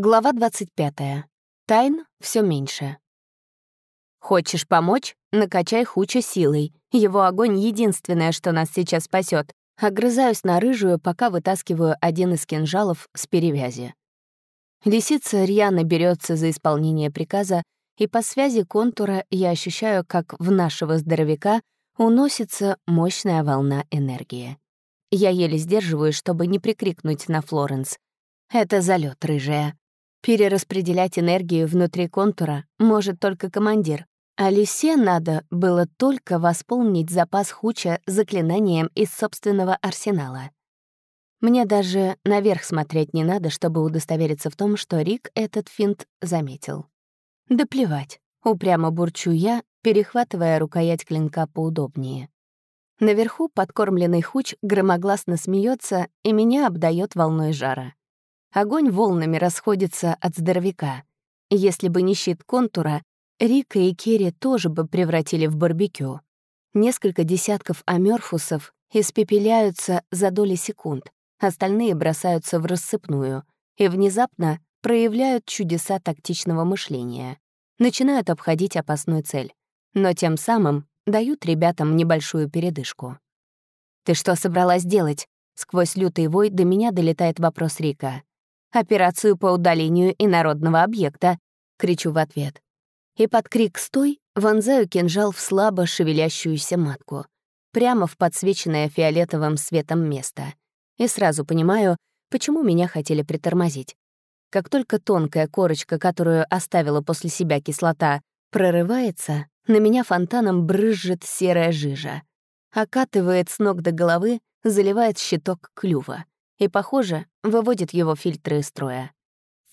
Глава 25. Тайн все меньше. Хочешь помочь? Накачай хуча силой. Его огонь — единственное, что нас сейчас спасет. Огрызаюсь на рыжую, пока вытаскиваю один из кинжалов с перевязи. Лисица рьяно берется за исполнение приказа, и по связи контура я ощущаю, как в нашего здоровяка уносится мощная волна энергии. Я еле сдерживаю, чтобы не прикрикнуть на Флоренс. Это залет, рыжая. Перераспределять энергию внутри контура может только командир, а лисе надо было только восполнить запас хуча заклинанием из собственного арсенала. Мне даже наверх смотреть не надо, чтобы удостовериться в том, что Рик этот финт заметил. Да плевать, упрямо бурчу я, перехватывая рукоять клинка поудобнее. Наверху подкормленный хуч громогласно смеется и меня обдает волной жара. Огонь волнами расходится от здоровяка. Если бы не щит контура, Рика и Керри тоже бы превратили в барбекю. Несколько десятков амёрфусов испепеляются за доли секунд, остальные бросаются в рассыпную и внезапно проявляют чудеса тактичного мышления, начинают обходить опасную цель, но тем самым дают ребятам небольшую передышку. «Ты что собралась делать?» Сквозь лютый вой до меня долетает вопрос Рика операцию по удалению инородного объекта», — кричу в ответ. И под крик «Стой!» вонзаю кинжал в слабо шевелящуюся матку, прямо в подсвеченное фиолетовым светом место. И сразу понимаю, почему меня хотели притормозить. Как только тонкая корочка, которую оставила после себя кислота, прорывается, на меня фонтаном брызжет серая жижа. Окатывает с ног до головы, заливает щиток клюва и, похоже, выводит его фильтры из строя.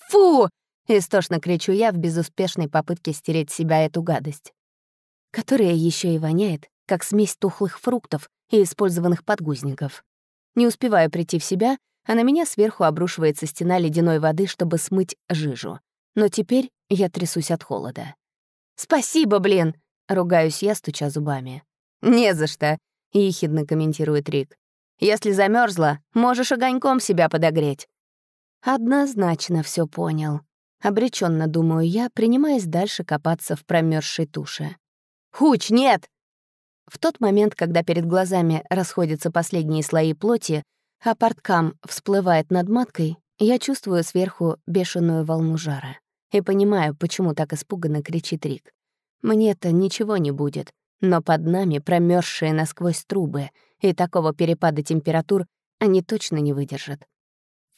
«Фу!» — истошно кричу я в безуспешной попытке стереть себя эту гадость, которая еще и воняет, как смесь тухлых фруктов и использованных подгузников. Не успеваю прийти в себя, а на меня сверху обрушивается стена ледяной воды, чтобы смыть жижу. Но теперь я трясусь от холода. «Спасибо, блин!» — ругаюсь я, стуча зубами. «Не за что», — ехидно комментирует Рик. Если замерзла, можешь огоньком себя подогреть». Однозначно все понял. Обреченно думаю я, принимаясь дальше копаться в промерзшей туше. «Хуч, нет!» В тот момент, когда перед глазами расходятся последние слои плоти, а порткам всплывает над маткой, я чувствую сверху бешеную волну жара и понимаю, почему так испуганно кричит Рик. Мне-то ничего не будет, но под нами промерзшие насквозь трубы, и такого перепада температур они точно не выдержат.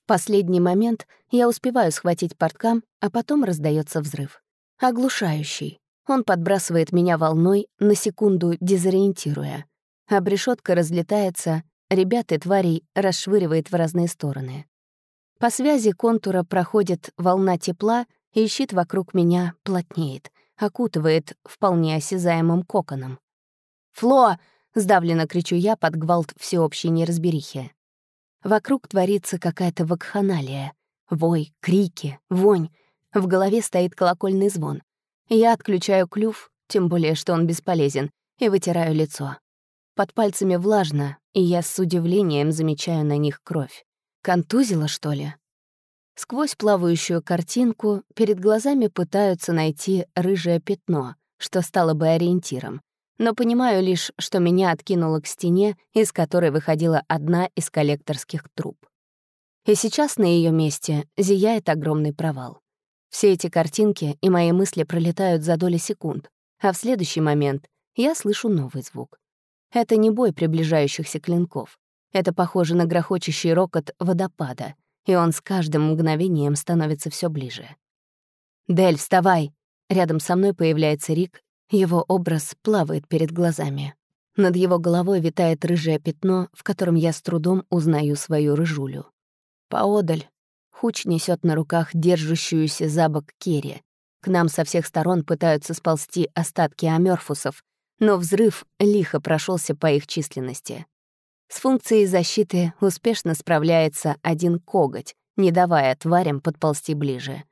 В последний момент я успеваю схватить порткам, а потом раздается взрыв. Оглушающий. Он подбрасывает меня волной, на секунду дезориентируя. Обрешетка разлетается, ребят и тварей расшвыривает в разные стороны. По связи контура проходит волна тепла, и щит вокруг меня плотнеет, окутывает вполне осязаемым коконом. «Фло!» Сдавленно кричу я под гвалт всеобщей неразберихи. Вокруг творится какая-то вакханалия. Вой, крики, вонь. В голове стоит колокольный звон. Я отключаю клюв, тем более, что он бесполезен, и вытираю лицо. Под пальцами влажно, и я с удивлением замечаю на них кровь. Контузила, что ли? Сквозь плавающую картинку перед глазами пытаются найти рыжее пятно, что стало бы ориентиром но понимаю лишь, что меня откинуло к стене, из которой выходила одна из коллекторских труб. И сейчас на ее месте зияет огромный провал. Все эти картинки и мои мысли пролетают за доли секунд, а в следующий момент я слышу новый звук. Это не бой приближающихся клинков. Это похоже на грохочущий рокот водопада, и он с каждым мгновением становится все ближе. «Дель, вставай!» Рядом со мной появляется Рик его образ плавает перед глазами. Над его головой витает рыжее пятно, в котором я с трудом узнаю свою рыжулю. Поодаль Хуч несет на руках держащуюся за бок Керри. К нам со всех сторон пытаются сползти остатки аморфусов, но взрыв лихо прошелся по их численности. С функцией защиты успешно справляется один коготь, не давая тварям подползти ближе.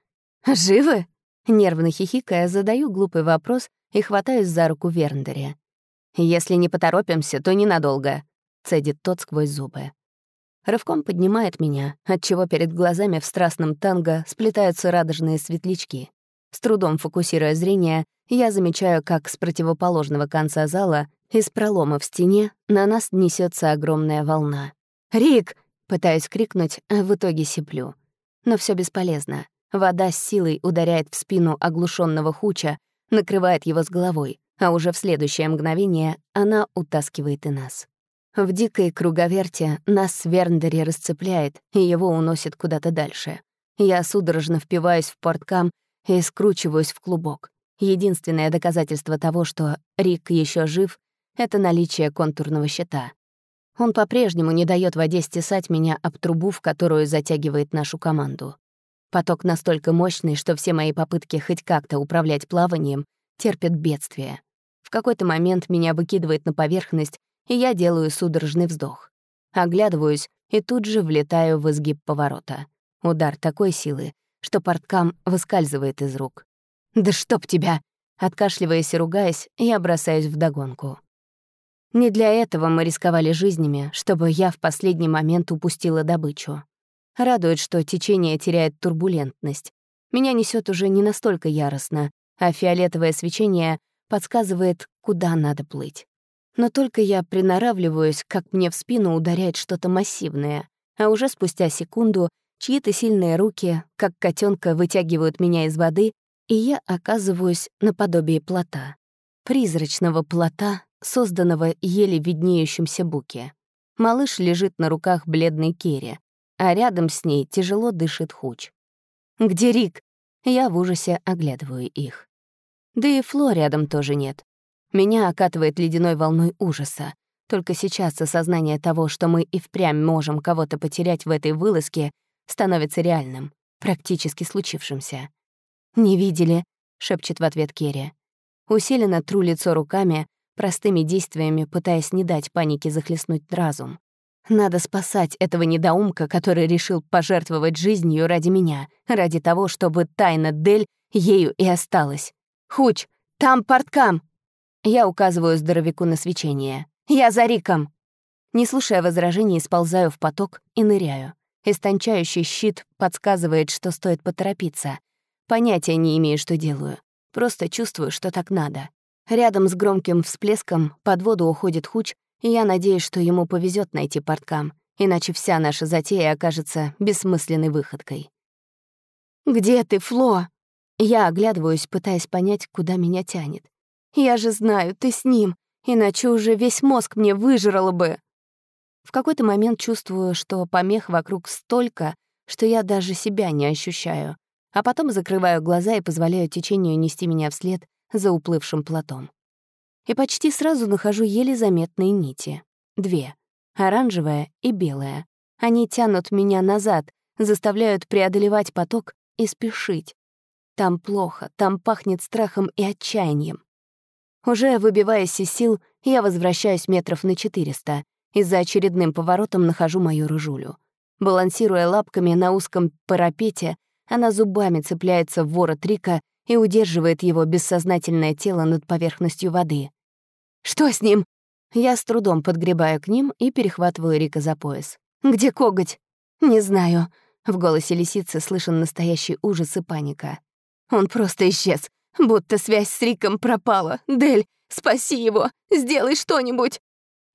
«Живы?» Нервно хихикая, задаю глупый вопрос и хватаюсь за руку Верндере. «Если не поторопимся, то ненадолго», — цедит тот сквозь зубы. Рывком поднимает меня, отчего перед глазами в страстном танго сплетаются радужные светлячки. С трудом фокусируя зрение, я замечаю, как с противоположного конца зала, из пролома в стене, на нас несется огромная волна. «Рик!» — пытаюсь крикнуть, а в итоге сиплю. Но все бесполезно. Вода с силой ударяет в спину оглушенного хуча, накрывает его с головой, а уже в следующее мгновение она утаскивает и нас. В дикой круговерте нас с Верндери расцепляет, и его уносит куда-то дальше. Я судорожно впиваюсь в порткам и скручиваюсь в клубок. Единственное доказательство того, что Рик еще жив, — это наличие контурного щита. Он по-прежнему не дает воде стесать меня об трубу, в которую затягивает нашу команду. Поток настолько мощный, что все мои попытки хоть как-то управлять плаванием терпят бедствие. В какой-то момент меня выкидывает на поверхность, и я делаю судорожный вздох. Оглядываюсь и тут же влетаю в изгиб поворота. Удар такой силы, что порткам выскальзывает из рук. «Да чтоб тебя!» Откашливаясь и ругаясь, я бросаюсь вдогонку. Не для этого мы рисковали жизнями, чтобы я в последний момент упустила добычу. Радует, что течение теряет турбулентность. Меня несет уже не настолько яростно, а фиолетовое свечение подсказывает, куда надо плыть. Но только я приноравливаюсь, как мне в спину ударяет что-то массивное, а уже спустя секунду чьи-то сильные руки, как котенка, вытягивают меня из воды, и я оказываюсь наподобие плота. Призрачного плота, созданного еле виднеющимся буке. Малыш лежит на руках бледной Керри, а рядом с ней тяжело дышит Хуч. «Где Рик?» Я в ужасе оглядываю их. Да и Фло рядом тоже нет. Меня окатывает ледяной волной ужаса. Только сейчас осознание того, что мы и впрямь можем кого-то потерять в этой вылазке, становится реальным, практически случившимся. «Не видели», — шепчет в ответ Керри. Усиленно тру лицо руками, простыми действиями пытаясь не дать панике захлестнуть разум. Надо спасать этого недоумка, который решил пожертвовать жизнью ради меня, ради того, чтобы тайна Дель ею и осталась. «Хуч, там порткам!» Я указываю здоровяку на свечение. «Я за Риком!» Не слушая возражений, сползаю в поток и ныряю. Истончающий щит подсказывает, что стоит поторопиться. Понятия не имею, что делаю. Просто чувствую, что так надо. Рядом с громким всплеском под воду уходит Хуч, и я надеюсь, что ему повезет найти порткам, иначе вся наша затея окажется бессмысленной выходкой. «Где ты, Фло?» Я оглядываюсь, пытаясь понять, куда меня тянет. «Я же знаю, ты с ним, иначе уже весь мозг мне выжрало бы». В какой-то момент чувствую, что помех вокруг столько, что я даже себя не ощущаю, а потом закрываю глаза и позволяю течению нести меня вслед за уплывшим плотом. И почти сразу нахожу еле заметные нити. Две — оранжевая и белая. Они тянут меня назад, заставляют преодолевать поток и спешить. Там плохо, там пахнет страхом и отчаянием. Уже выбиваясь из сил, я возвращаюсь метров на 400 и за очередным поворотом нахожу мою рыжулю. Балансируя лапками на узком парапете, она зубами цепляется в ворот Рика и удерживает его бессознательное тело над поверхностью воды. «Что с ним?» Я с трудом подгребаю к ним и перехватываю Рика за пояс. «Где коготь?» «Не знаю». В голосе лисицы слышен настоящий ужас и паника. Он просто исчез, будто связь с Риком пропала. «Дель, спаси его! Сделай что-нибудь!»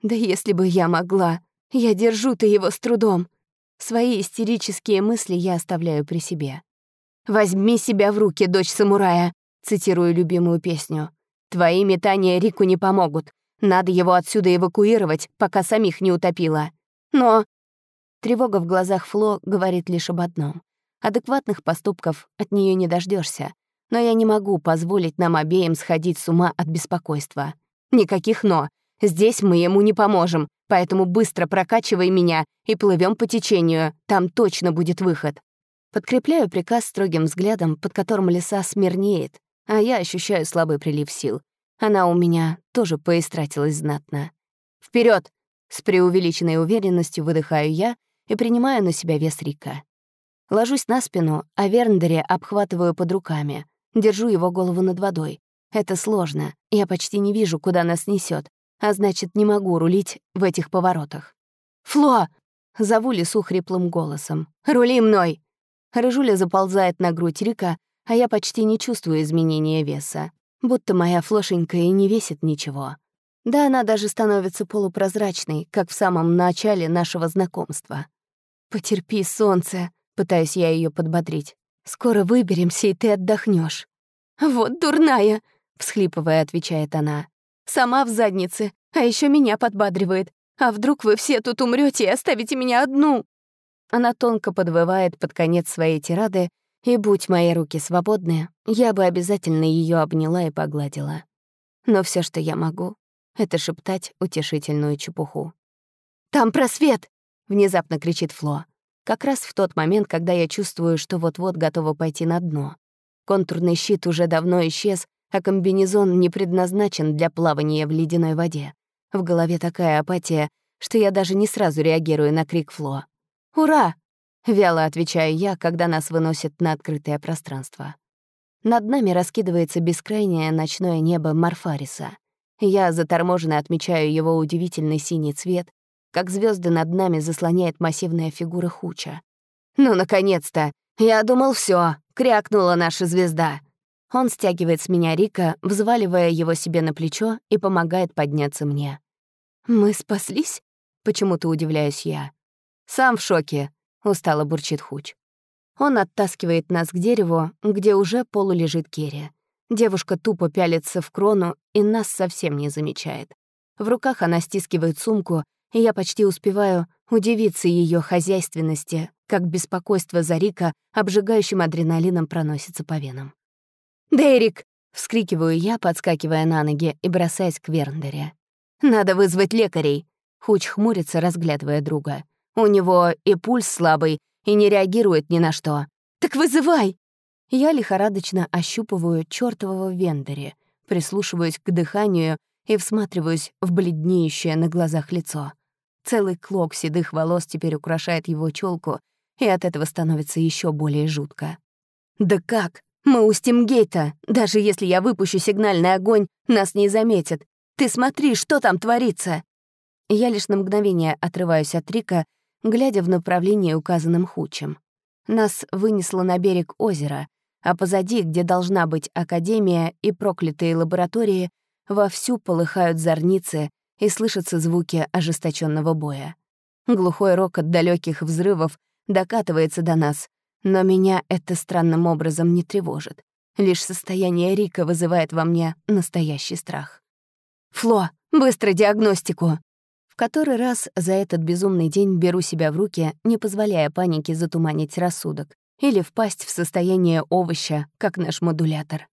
«Да если бы я могла! Я держу-то его с трудом!» Свои истерические мысли я оставляю при себе. «Возьми себя в руки, дочь самурая», — цитирую любимую песню. «Твои метания Рику не помогут. Надо его отсюда эвакуировать, пока самих не утопило. Но...» Тревога в глазах Фло говорит лишь об одном. Адекватных поступков от нее не дождешься, но я не могу позволить нам обеим сходить с ума от беспокойства. Никаких «но». Здесь мы ему не поможем, поэтому быстро прокачивай меня и плывем по течению, там точно будет выход. Подкрепляю приказ строгим взглядом, под которым леса смирнеет, а я ощущаю слабый прилив сил. Она у меня тоже поистратилась знатно. Вперед! С преувеличенной уверенностью выдыхаю я и принимаю на себя вес Рика. Ложусь на спину, а Верндере обхватываю под руками. Держу его голову над водой. Это сложно. Я почти не вижу, куда нас несет, а значит, не могу рулить в этих поворотах. «Фло!» Зову лису хриплым голосом. «Рули мной!» Рыжуля заползает на грудь Рика, а я почти не чувствую изменения веса. Будто моя флошенька и не весит ничего. Да она даже становится полупрозрачной, как в самом начале нашего знакомства. «Потерпи, солнце», — пытаюсь я ее подбодрить. «Скоро выберемся, и ты отдохнешь. «Вот дурная», — всхлипывая, отвечает она. «Сама в заднице, а еще меня подбадривает. А вдруг вы все тут умрете и оставите меня одну?» Она тонко подвывает под конец своей тирады, и будь мои руки свободны, я бы обязательно ее обняла и погладила. Но все, что я могу, — это шептать утешительную чепуху. «Там просвет!» — внезапно кричит Фло. Как раз в тот момент, когда я чувствую, что вот-вот готова пойти на дно. Контурный щит уже давно исчез, а комбинезон не предназначен для плавания в ледяной воде. В голове такая апатия, что я даже не сразу реагирую на крик Фло. «Ура!» — вяло отвечаю я, когда нас выносят на открытое пространство. Над нами раскидывается бескрайнее ночное небо Марфариса. Я заторможенно отмечаю его удивительный синий цвет, как звезды над нами заслоняет массивная фигура Хуча. «Ну, наконец-то! Я думал, все, крякнула наша звезда!» Он стягивает с меня Рика, взваливая его себе на плечо и помогает подняться мне. «Мы спаслись?» — почему-то удивляюсь я. «Сам в шоке», — устало бурчит Хуч. Он оттаскивает нас к дереву, где уже полулежит Керри. Девушка тупо пялится в крону и нас совсем не замечает. В руках она стискивает сумку, и я почти успеваю удивиться ее хозяйственности, как беспокойство за Рика обжигающим адреналином проносится по венам. «Дерек!» — вскрикиваю я, подскакивая на ноги и бросаясь к Верндере. «Надо вызвать лекарей!» Хуч хмурится, разглядывая друга. «У него и пульс слабый, и не реагирует ни на что. Так вызывай!» Я лихорадочно ощупываю чёртового Вендере, прислушиваюсь к дыханию и всматриваюсь в бледнеющее на глазах лицо. Целый клок седых волос теперь украшает его челку, и от этого становится еще более жутко. «Да как? Мы у Стимгейта. Даже если я выпущу сигнальный огонь, нас не заметят. Ты смотри, что там творится!» Я лишь на мгновение отрываюсь от Рика, глядя в направлении, указанном Хучем. Нас вынесло на берег озера, а позади, где должна быть академия и проклятые лаборатории, вовсю полыхают зорницы и слышатся звуки ожесточенного боя. Глухой рок от далеких взрывов докатывается до нас, но меня это странным образом не тревожит. Лишь состояние Рика вызывает во мне настоящий страх. «Фло, быстро диагностику!» Который раз за этот безумный день беру себя в руки, не позволяя панике затуманить рассудок или впасть в состояние овоща, как наш модулятор.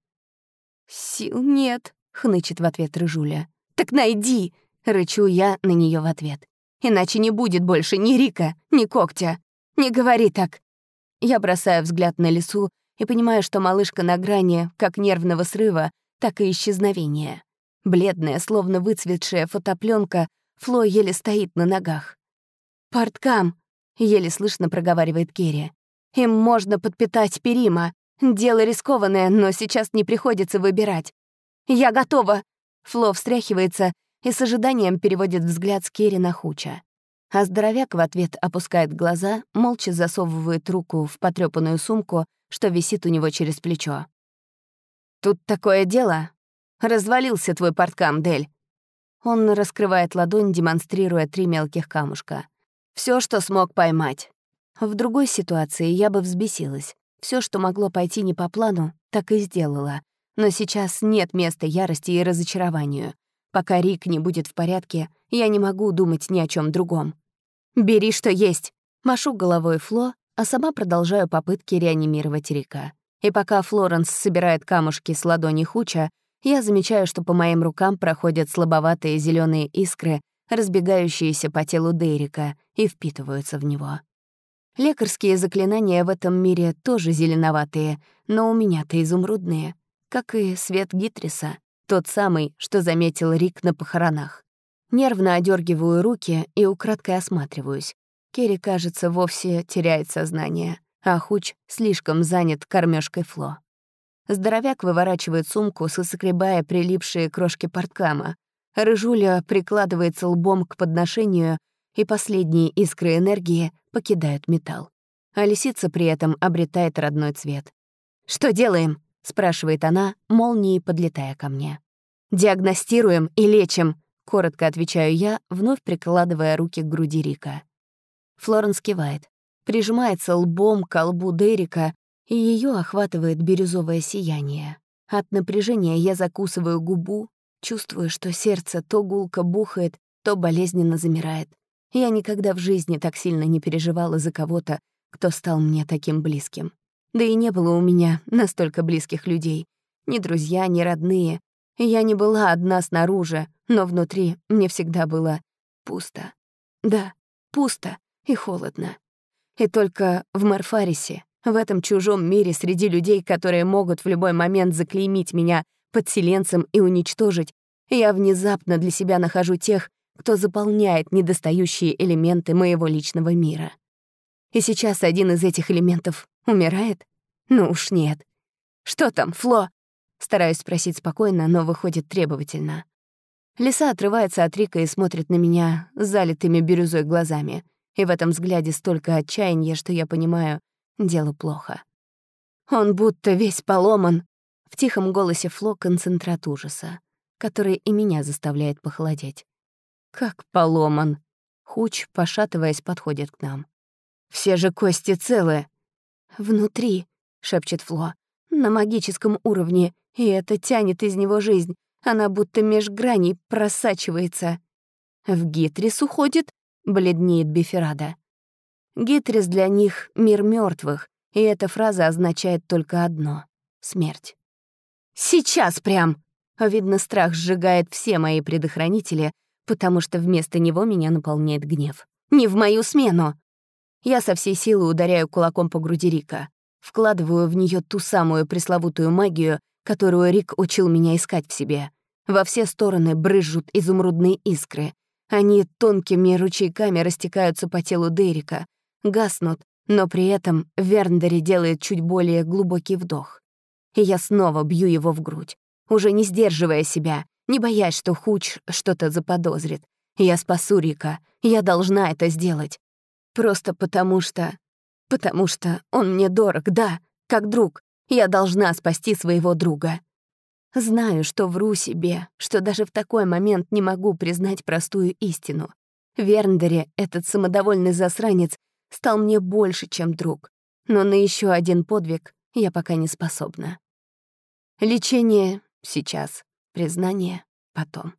«Сил нет», — хнычет в ответ Рыжуля. «Так найди!» — рычу я на нее в ответ. «Иначе не будет больше ни Рика, ни Когтя. Не говори так!» Я бросаю взгляд на лесу и понимаю, что малышка на грани как нервного срыва, так и исчезновения. Бледная, словно выцветшая фотопленка, Фло еле стоит на ногах. «Порткам!» — еле слышно проговаривает Керри. «Им можно подпитать перима. Дело рискованное, но сейчас не приходится выбирать. Я готова!» Фло встряхивается и с ожиданием переводит взгляд с Керри на Хуча. А здоровяк в ответ опускает глаза, молча засовывает руку в потрёпанную сумку, что висит у него через плечо. «Тут такое дело. Развалился твой порткам, Дель». Он раскрывает ладонь, демонстрируя три мелких камушка. Все, что смог поймать. В другой ситуации я бы взбесилась. Все, что могло пойти не по плану, так и сделала. Но сейчас нет места ярости и разочарованию. Пока Рик не будет в порядке, я не могу думать ни о чем другом. «Бери, что есть!» Машу головой Фло, а сама продолжаю попытки реанимировать Рика. И пока Флоренс собирает камушки с ладони Хуча, я замечаю, что по моим рукам проходят слабоватые зеленые искры, разбегающиеся по телу Дейрика, и впитываются в него. Лекарские заклинания в этом мире тоже зеленоватые, но у меня-то изумрудные, как и свет Гитриса. Тот самый, что заметил Рик на похоронах. Нервно одергиваю руки и украдкой осматриваюсь. Керри, кажется, вовсе теряет сознание, а Хуч слишком занят кормежкой Фло. Здоровяк выворачивает сумку, соскребая прилипшие крошки порткама. Рыжуля прикладывается лбом к подношению и последние искры энергии покидают металл. А лисица при этом обретает родной цвет. «Что делаем?» — спрашивает она, молнией подлетая ко мне. «Диагностируем и лечим», — коротко отвечаю я, вновь прикладывая руки к груди Рика. Флоренс кивает, прижимается лбом к лбу Дерека, и ее охватывает бирюзовое сияние. От напряжения я закусываю губу, чувствую, что сердце то гулко бухает, то болезненно замирает. Я никогда в жизни так сильно не переживала за кого-то, кто стал мне таким близким. Да и не было у меня настолько близких людей. Ни друзья, ни родные. Я не была одна снаружи, но внутри мне всегда было пусто. Да, пусто и холодно. И только в Марфарисе, в этом чужом мире среди людей, которые могут в любой момент заклеймить меня подселенцем и уничтожить, я внезапно для себя нахожу тех, кто заполняет недостающие элементы моего личного мира. И сейчас один из этих элементов умирает? Ну уж нет. «Что там, Фло?» Стараюсь спросить спокойно, но выходит требовательно. Лиса отрывается от Рика и смотрит на меня залитыми бирюзой глазами. И в этом взгляде столько отчаяния, что я понимаю, дело плохо. Он будто весь поломан. В тихом голосе Фло концентрат ужаса, который и меня заставляет похолодеть. Как поломан. Хуч, пошатываясь, подходит к нам. «Все же кости целы». «Внутри», — шепчет Фло, — «на магическом уровне, и это тянет из него жизнь. Она будто меж граней просачивается». «В Гитрис уходит?» — бледнеет Биферада. Гитрис для них — мир мертвых, и эта фраза означает только одно — смерть. «Сейчас прям!» Видно, страх сжигает все мои предохранители, потому что вместо него меня наполняет гнев. «Не в мою смену!» Я со всей силы ударяю кулаком по груди Рика, вкладываю в нее ту самую пресловутую магию, которую Рик учил меня искать в себе. Во все стороны брызжут изумрудные искры. Они тонкими ручейками растекаются по телу Дерека, гаснут, но при этом Верндери делает чуть более глубокий вдох. И я снова бью его в грудь, уже не сдерживая себя, не боясь, что Хуч что-то заподозрит. Я спасу Рика. Я должна это сделать. Просто потому что... Потому что он мне дорог, да, как друг. Я должна спасти своего друга. Знаю, что вру себе, что даже в такой момент не могу признать простую истину. Верндере, этот самодовольный засранец, стал мне больше, чем друг. Но на еще один подвиг я пока не способна. Лечение сейчас. Признание потом.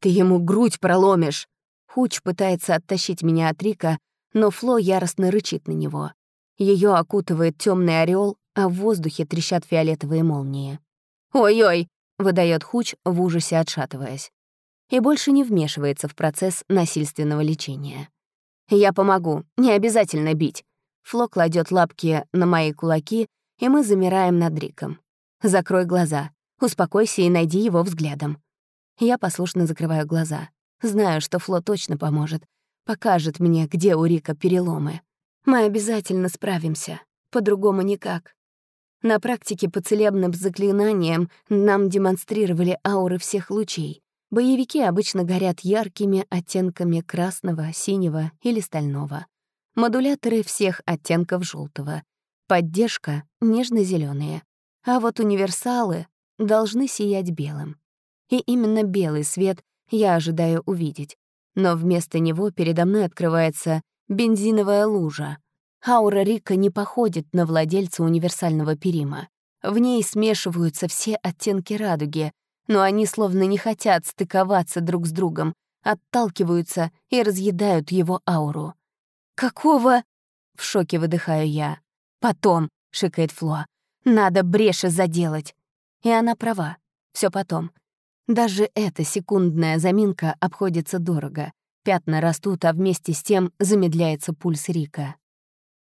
«Ты ему грудь проломишь!» Хуч пытается оттащить меня от Рика, но Фло яростно рычит на него. Ее окутывает темный ореол, а в воздухе трещат фиолетовые молнии. «Ой-ой!» — выдает Хуч, в ужасе отшатываясь. И больше не вмешивается в процесс насильственного лечения. «Я помогу, не обязательно бить». Фло кладет лапки на мои кулаки, и мы замираем над Риком. «Закрой глаза. Успокойся и найди его взглядом». Я послушно закрываю глаза. Знаю, что Фло точно поможет. Покажет мне, где у Рика переломы. Мы обязательно справимся. По-другому никак. На практике по целебным заклинаниям нам демонстрировали ауры всех лучей. Боевики обычно горят яркими оттенками красного, синего или стального. Модуляторы всех оттенков желтого. Поддержка — нежно зеленые А вот универсалы должны сиять белым. И именно белый свет я ожидаю увидеть. Но вместо него передо мной открывается бензиновая лужа. Аура Рика не походит на владельца универсального перима. В ней смешиваются все оттенки радуги, но они словно не хотят стыковаться друг с другом, отталкиваются и разъедают его ауру. «Какого?» — в шоке выдыхаю я. «Потом», — шикает Фло, — «надо бреши заделать». И она права. Все потом. Даже эта секундная заминка обходится дорого. Пятна растут, а вместе с тем замедляется пульс Рика.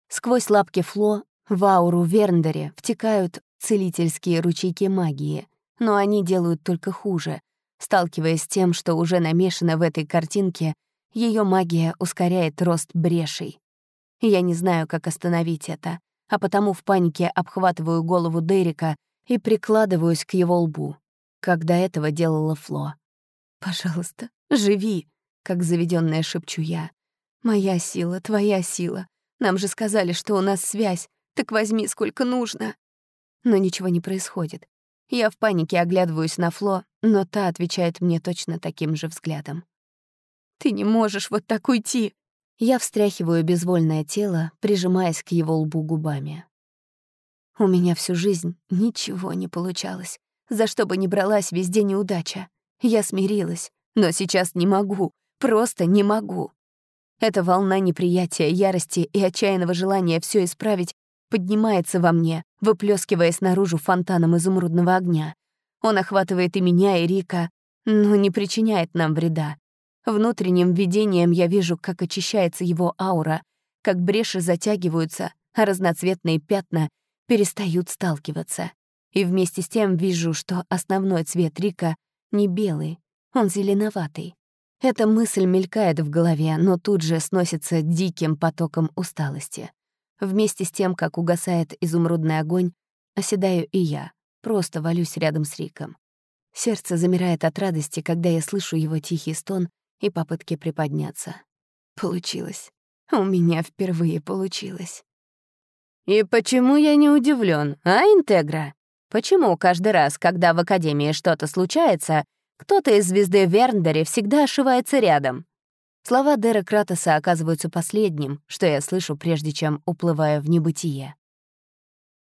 Сквозь лапки Фло в ауру Верндере втекают целительские ручейки магии, но они делают только хуже. Сталкиваясь с тем, что уже намешано в этой картинке, ее магия ускоряет рост брешей. Я не знаю, как остановить это, а потому в панике обхватываю голову Дерека и прикладываюсь к его лбу, как до этого делала Фло. «Пожалуйста, живи!» — как заведенная шепчу я. «Моя сила, твоя сила. Нам же сказали, что у нас связь. Так возьми, сколько нужно». Но ничего не происходит. Я в панике оглядываюсь на Фло, но та отвечает мне точно таким же взглядом. «Ты не можешь вот так уйти!» Я встряхиваю безвольное тело, прижимаясь к его лбу губами. У меня всю жизнь ничего не получалось. За что бы ни бралась, везде неудача. Я смирилась, но сейчас не могу, просто не могу. Эта волна неприятия, ярости и отчаянного желания все исправить поднимается во мне, выплескиваясь наружу фонтаном изумрудного огня. Он охватывает и меня, и Рика, но не причиняет нам вреда. Внутренним видением я вижу, как очищается его аура, как бреши затягиваются, а разноцветные пятна перестают сталкиваться. И вместе с тем вижу, что основной цвет Рика не белый, он зеленоватый. Эта мысль мелькает в голове, но тут же сносится диким потоком усталости. Вместе с тем, как угасает изумрудный огонь, оседаю и я, просто валюсь рядом с Риком. Сердце замирает от радости, когда я слышу его тихий стон и попытки приподняться. Получилось. У меня впервые получилось. «И почему я не удивлен, а, Интегра? Почему каждый раз, когда в Академии что-то случается, кто-то из звезды Верндере всегда ошивается рядом?» Слова Дэра Кратоса оказываются последним, что я слышу, прежде чем уплываю в небытие.